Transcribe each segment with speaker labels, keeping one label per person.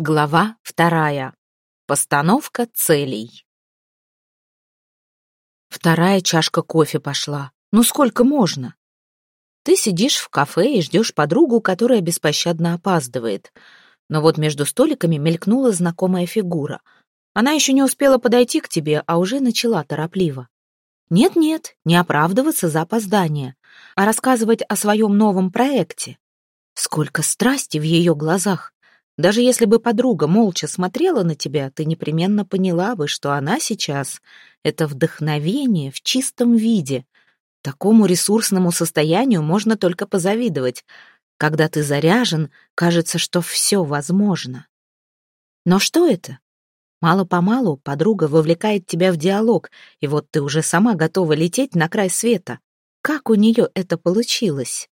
Speaker 1: Глава вторая. Постановка целей. Вторая чашка кофе пошла. Ну сколько можно? Ты сидишь в кафе и ждешь подругу, которая беспощадно опаздывает. Но вот между столиками мелькнула знакомая фигура. Она еще не успела подойти к тебе, а уже начала торопливо. Нет-нет, не оправдываться за опоздание, а рассказывать о своем новом проекте. Сколько страсти в ее глазах. Даже если бы подруга молча смотрела на тебя, ты непременно поняла бы, что она сейчас — это вдохновение в чистом виде. Такому ресурсному состоянию можно только позавидовать. Когда ты заряжен, кажется, что все возможно. Но что это? Мало-помалу подруга вовлекает тебя в диалог, и вот ты уже сама готова лететь на край света. Как у нее это получилось?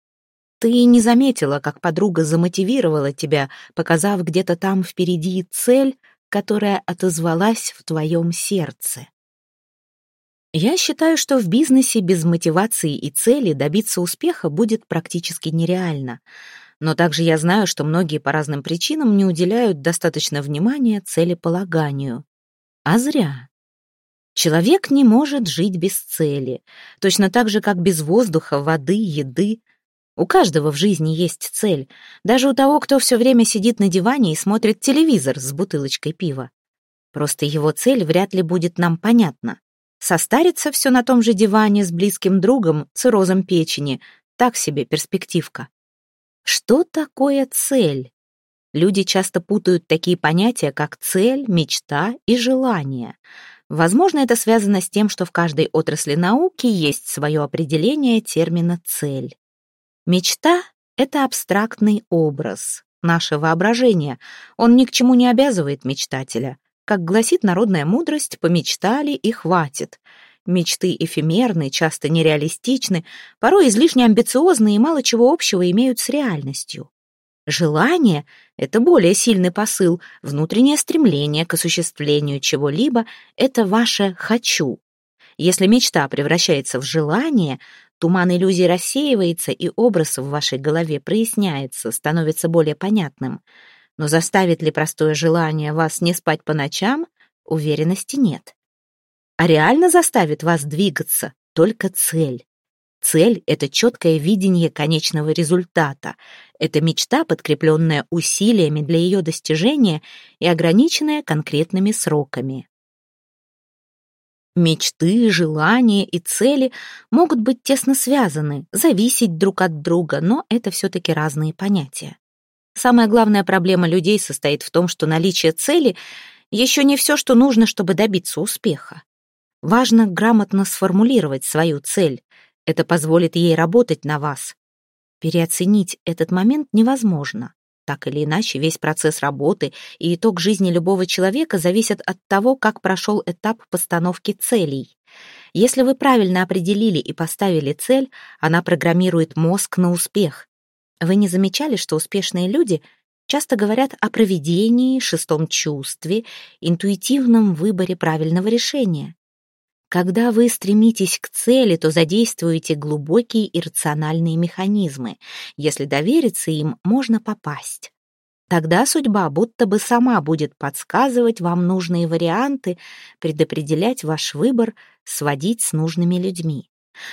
Speaker 1: Ты не заметила, как подруга замотивировала тебя, показав где-то там впереди цель, которая отозвалась в твоем сердце. Я считаю, что в бизнесе без мотивации и цели добиться успеха будет практически нереально. Но также я знаю, что многие по разным причинам не уделяют достаточно внимания целеполаганию. А зря. Человек не может жить без цели, точно так же, как без воздуха, воды, еды, у каждого в жизни есть цель, даже у того, кто все время сидит на диване и смотрит телевизор с бутылочкой пива. Просто его цель вряд ли будет нам понятна. Состариться все на том же диване с близким другом, циррозом печени, так себе перспективка. Что такое цель? Люди часто путают такие понятия, как цель, мечта и желание. Возможно, это связано с тем, что в каждой отрасли науки есть свое определение термина «цель». Мечта — это абстрактный образ, наше воображение. Он ни к чему не обязывает мечтателя. Как гласит народная мудрость, помечтали и хватит. Мечты эфемерны, часто нереалистичны, порой излишне амбициозны и мало чего общего имеют с реальностью. Желание — это более сильный посыл, внутреннее стремление к осуществлению чего-либо — это ваше «хочу». Если мечта превращается в желание, Туман иллюзий рассеивается, и образ в вашей голове проясняется, становится более понятным. Но заставит ли простое желание вас не спать по ночам, уверенности нет. А реально заставит вас двигаться только цель. Цель — это четкое видение конечного результата. Это мечта, подкрепленная усилиями для ее достижения и ограниченная конкретными сроками. Мечты, желания и цели могут быть тесно связаны, зависеть друг от друга, но это все-таки разные понятия. Самая главная проблема людей состоит в том, что наличие цели еще не все, что нужно, чтобы добиться успеха. Важно грамотно сформулировать свою цель. Это позволит ей работать на вас. Переоценить этот момент невозможно. Так или иначе, весь процесс работы и итог жизни любого человека зависят от того, как прошел этап постановки целей. Если вы правильно определили и поставили цель, она программирует мозг на успех. Вы не замечали, что успешные люди часто говорят о проведении, шестом чувстве, интуитивном выборе правильного решения? Когда вы стремитесь к цели, то задействуете глубокие и рациональные механизмы. Если довериться им, можно попасть. Тогда судьба будто бы сама будет подсказывать вам нужные варианты, предопределять ваш выбор, сводить с нужными людьми.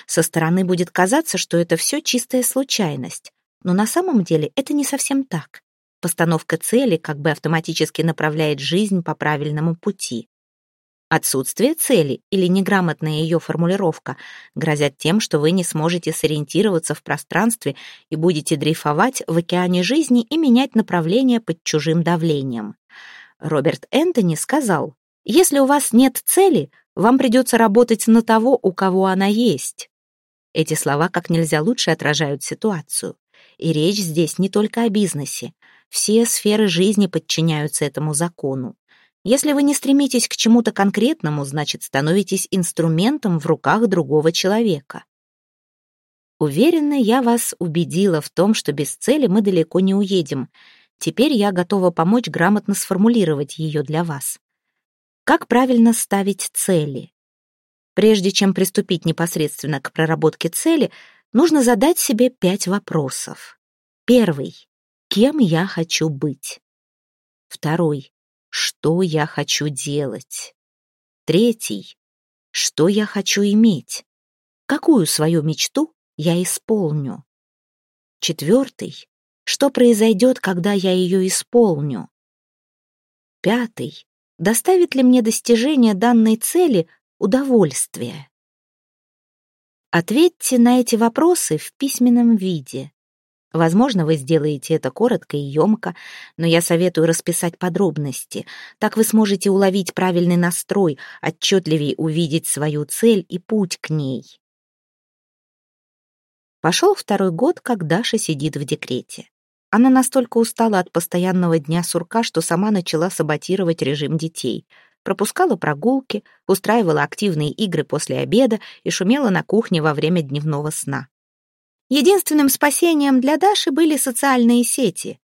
Speaker 1: Со стороны будет казаться, что это все чистая случайность, но на самом деле это не совсем так. Постановка цели как бы автоматически направляет жизнь по правильному пути. Отсутствие цели или неграмотная ее формулировка грозят тем, что вы не сможете сориентироваться в пространстве и будете дрейфовать в океане жизни и менять направление под чужим давлением. Роберт Энтони сказал, «Если у вас нет цели, вам придется работать на того, у кого она есть». Эти слова как нельзя лучше отражают ситуацию. И речь здесь не только о бизнесе. Все сферы жизни подчиняются этому закону. Если вы не стремитесь к чему-то конкретному, значит, становитесь инструментом в руках другого человека. Уверена, я вас убедила в том, что без цели мы далеко не уедем. Теперь я готова помочь грамотно сформулировать ее для вас. Как правильно ставить цели? Прежде чем приступить непосредственно к проработке цели, нужно задать себе пять вопросов. Первый. Кем я хочу быть? Второй. Что я хочу делать? Третий. Что я хочу иметь? Какую свою мечту я исполню? Четвертый. Что произойдет, когда я ее исполню? Пятый. Доставит ли мне достижение данной цели удовольствие? Ответьте на эти вопросы в письменном виде. Возможно, вы сделаете это коротко и емко, но я советую расписать подробности. Так вы сможете уловить правильный настрой, отчетливее увидеть свою цель и путь к ней. Пошел второй год, как Даша сидит в декрете. Она настолько устала от постоянного дня сурка, что сама начала саботировать режим детей — пропускала прогулки, устраивала активные игры после обеда и шумела на кухне во время дневного сна. Единственным спасением для Даши были социальные сети.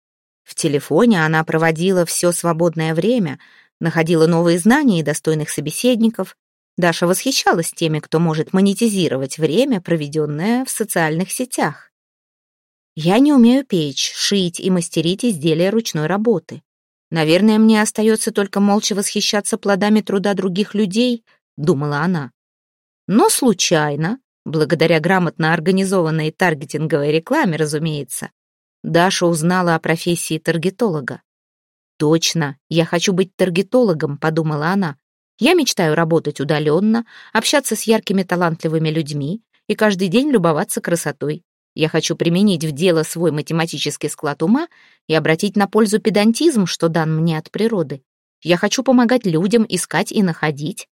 Speaker 1: В телефоне она проводила все свободное время, находила новые знания и достойных собеседников. Даша восхищалась теми, кто может монетизировать время, проведенное в социальных сетях. Я не умею печь, шить и мастерить изделия ручной работы. Наверное, мне остается только молча восхищаться плодами труда других людей, думала она. Но случайно, благодаря грамотно организованной таргетинговой рекламе, разумеется, Даша узнала о профессии таргетолога. «Точно, я хочу быть таргетологом», — подумала она. «Я мечтаю работать удаленно, общаться с яркими талантливыми людьми и каждый день любоваться красотой. Я хочу применить в дело свой математический склад ума и обратить на пользу педантизм, что дан мне от природы. Я хочу помогать людям искать и находить.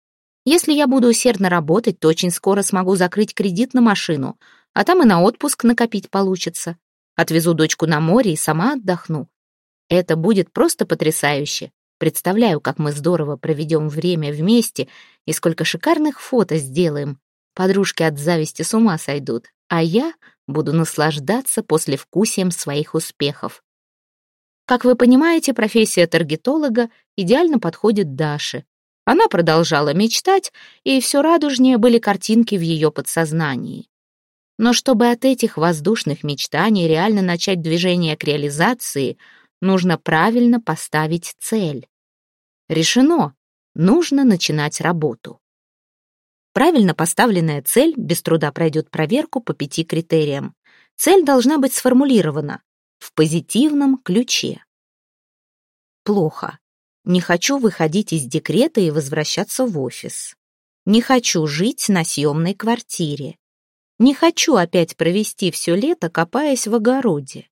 Speaker 1: Если я буду усердно работать, то очень скоро смогу закрыть кредит на машину, а там и на отпуск накопить получится. Отвезу дочку на море и сама отдохну. Это будет просто потрясающе. Представляю, как мы здорово проведем время вместе и сколько шикарных фото сделаем. Подружки от зависти с ума сойдут, а я буду наслаждаться послевкусием своих успехов. Как вы понимаете, профессия таргетолога идеально подходит Даше. Она продолжала мечтать, и все радужнее были картинки в ее подсознании. Но чтобы от этих воздушных мечтаний реально начать движение к реализации, нужно правильно поставить цель. Решено, нужно начинать работу. Правильно поставленная цель без труда пройдет проверку по пяти критериям. Цель должна быть сформулирована в позитивном ключе. Плохо. Не хочу выходить из декрета и возвращаться в офис. Не хочу жить на съемной квартире. Не хочу опять провести все лето, копаясь в огороде.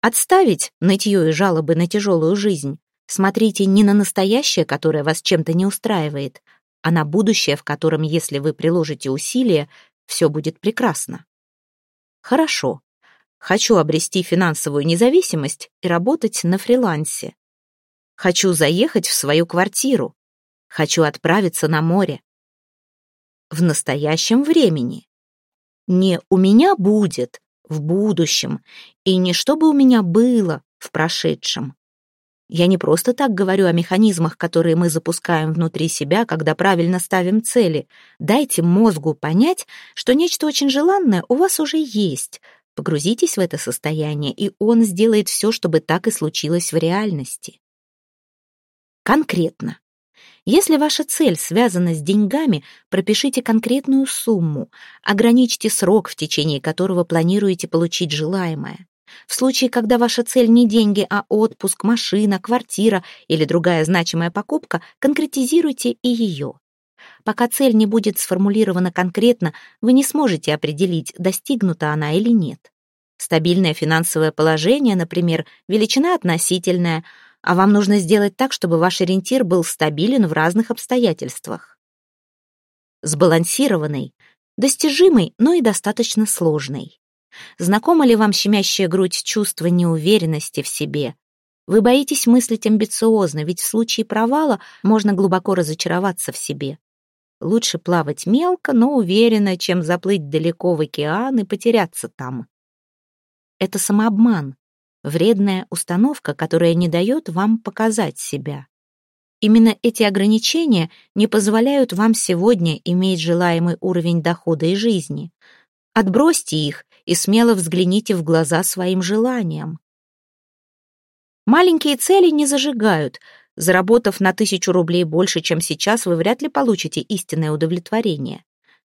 Speaker 1: Отставить нытье и жалобы на тяжелую жизнь. Смотрите не на настоящее, которое вас чем-то не устраивает, а на будущее, в котором, если вы приложите усилия, все будет прекрасно. Хорошо. Хочу обрести финансовую независимость и работать на фрилансе. Хочу заехать в свою квартиру. Хочу отправиться на море. В настоящем времени. Не «у меня будет» в будущем, и не «чтобы у меня было» в прошедшем. Я не просто так говорю о механизмах, которые мы запускаем внутри себя, когда правильно ставим цели. Дайте мозгу понять, что нечто очень желанное у вас уже есть. Погрузитесь в это состояние, и он сделает все, чтобы так и случилось в реальности. Конкретно. Если ваша цель связана с деньгами, пропишите конкретную сумму, ограничьте срок, в течение которого планируете получить желаемое. В случае, когда ваша цель не деньги, а отпуск, машина, квартира или другая значимая покупка, конкретизируйте и ее. Пока цель не будет сформулирована конкретно, вы не сможете определить, достигнута она или нет. Стабильное финансовое положение, например, величина относительная, а вам нужно сделать так, чтобы ваш ориентир был стабилен в разных обстоятельствах. Сбалансированный, достижимый, но и достаточно сложный. Знакома ли вам щемящая грудь чувство неуверенности в себе? Вы боитесь мыслить амбициозно, ведь в случае провала можно глубоко разочароваться в себе. Лучше плавать мелко, но уверенно, чем заплыть далеко в океан и потеряться там. Это самообман, вредная установка, которая не дает вам показать себя. Именно эти ограничения не позволяют вам сегодня иметь желаемый уровень дохода и жизни. Отбросьте их и смело взгляните в глаза своим желаниям. Маленькие цели не зажигают. Заработав на тысячу рублей больше, чем сейчас, вы вряд ли получите истинное удовлетворение.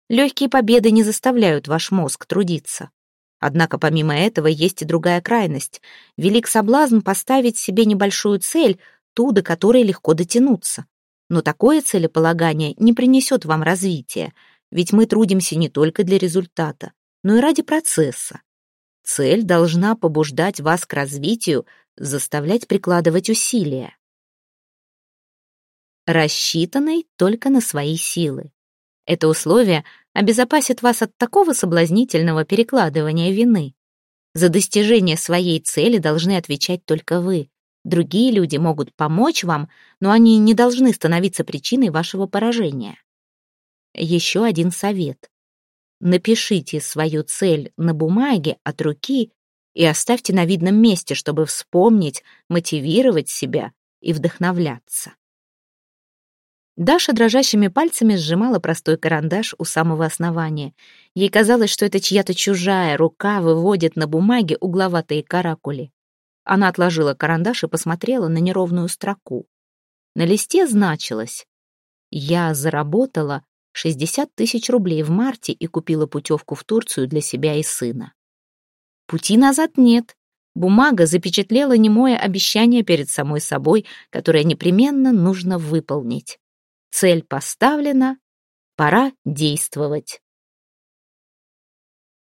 Speaker 1: Легкие победы не заставляют ваш мозг трудиться. Однако помимо этого есть и другая крайность. Велик соблазн поставить себе небольшую цель, ту, до которой легко дотянуться. Но такое целеполагание не принесет вам развития, ведь мы трудимся не только для результата, но и ради процесса. Цель должна побуждать вас к развитию, заставлять прикладывать усилия. Рассчитанной только на свои силы. Это условие обезопасит вас от такого соблазнительного перекладывания вины. За достижение своей цели должны отвечать только вы. Другие люди могут помочь вам, но они не должны становиться причиной вашего поражения. Еще один совет. Напишите свою цель на бумаге от руки и оставьте на видном месте, чтобы вспомнить, мотивировать себя и вдохновляться. Даша дрожащими пальцами сжимала простой карандаш у самого основания. Ей казалось, что это чья-то чужая рука выводит на бумаге угловатые каракули. Она отложила карандаш и посмотрела на неровную строку. На листе значилось «Я заработала 60 тысяч рублей в марте и купила путевку в Турцию для себя и сына». Пути назад нет. Бумага запечатлела немое обещание перед самой собой, которое непременно нужно выполнить. Цель поставлена, пора действовать.